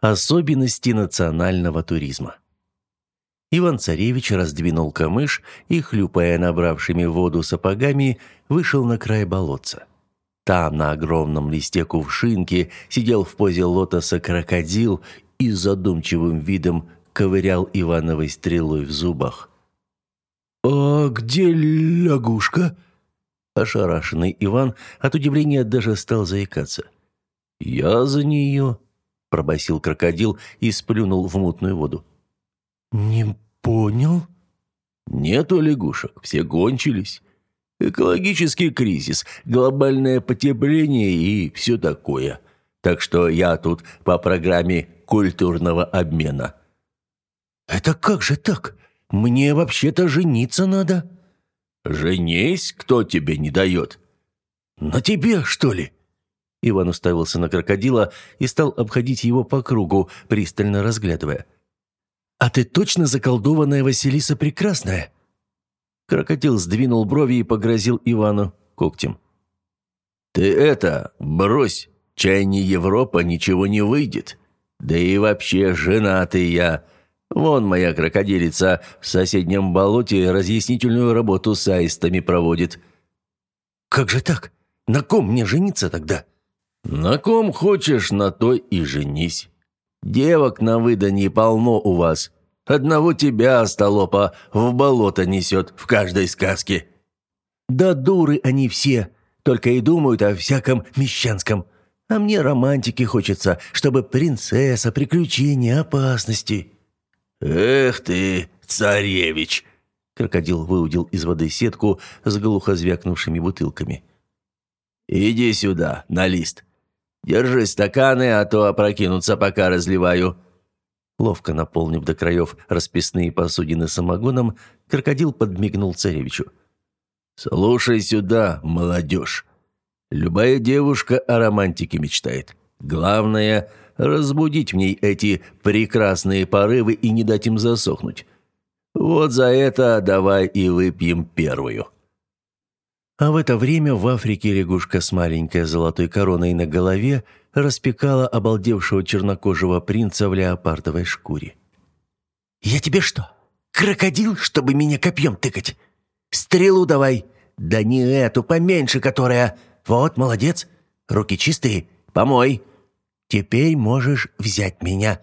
Особенности национального туризма. Иван-царевич раздвинул камыш и, хлюпая набравшими воду сапогами, вышел на край болотца. Там, на огромном листе кувшинки, сидел в позе лотоса крокодил и задумчивым видом ковырял Ивановой стрелой в зубах. «А где лягушка?» Ошарашенный Иван от удивления даже стал заикаться. «Я за нее», – пробасил крокодил и сплюнул в мутную воду. «Не понял?» «Нету лягушек, все кончились. Экологический кризис, глобальное потепление и все такое. Так что я тут по программе культурного обмена». «Это как же так? Мне вообще-то жениться надо». «Женись, кто тебе не дает?» «На тебе, что ли?» Иван уставился на крокодила и стал обходить его по кругу, пристально разглядывая. «А ты точно заколдованная Василиса Прекрасная?» Крокодил сдвинул брови и погрозил Ивану когтем. «Ты это, брось, чай не Европа, ничего не выйдет. Да и вообще женатый я. Вон моя крокодилица в соседнем болоте разъяснительную работу с аистами проводит». «Как же так? На ком мне жениться тогда?» «На ком хочешь, на той и женись. Девок на выданье полно у вас. Одного тебя, остолопа, в болото несет в каждой сказке». «Да дуры они все, только и думают о всяком мещанском. А мне романтики хочется, чтобы принцесса, приключения, опасности». «Эх ты, царевич!» Крокодил выудил из воды сетку с глухо звякнувшими бутылками. «Иди сюда, на лист. Держи стаканы, а то опрокинутся, пока разливаю». Ловко наполнив до краев расписные посудины самогоном, крокодил подмигнул царевичу. «Слушай сюда, молодежь. Любая девушка о романтике мечтает. Главное – разбудить в ней эти прекрасные порывы и не дать им засохнуть. Вот за это давай и выпьем первую». А в это время в Африке лягушка с маленькой золотой короной на голове распекала обалдевшего чернокожего принца в леопардовой шкуре. «Я тебе что, крокодил, чтобы меня копьем тыкать? Стрелу давай! Да не эту, поменьше которая! Вот, молодец! Руки чистые, помой! Теперь можешь взять меня.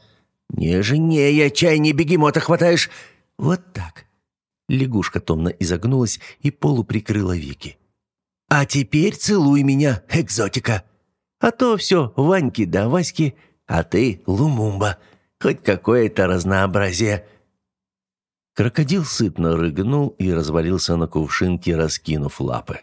Нежнее, чай не бегемота хватаешь! Вот так!» Лягушка томно изогнулась и полуприкрыла веки. А теперь целуй меня, экзотика. А то все Ваньки да Васьки, а ты Лумумба. Хоть какое-то разнообразие». Крокодил сытно рыгнул и развалился на кувшинке, раскинув лапы.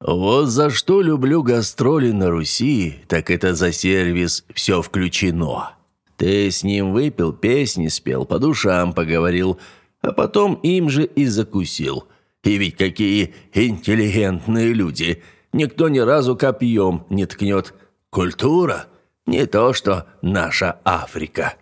«Вот за что люблю гастроли на Руси, так это за сервис «все включено». Ты с ним выпил, песни спел, по душам поговорил, а потом им же и закусил. И ведь какие интеллигентные люди. Никто ни разу копьем не ткнет. Культура не то, что наша Африка.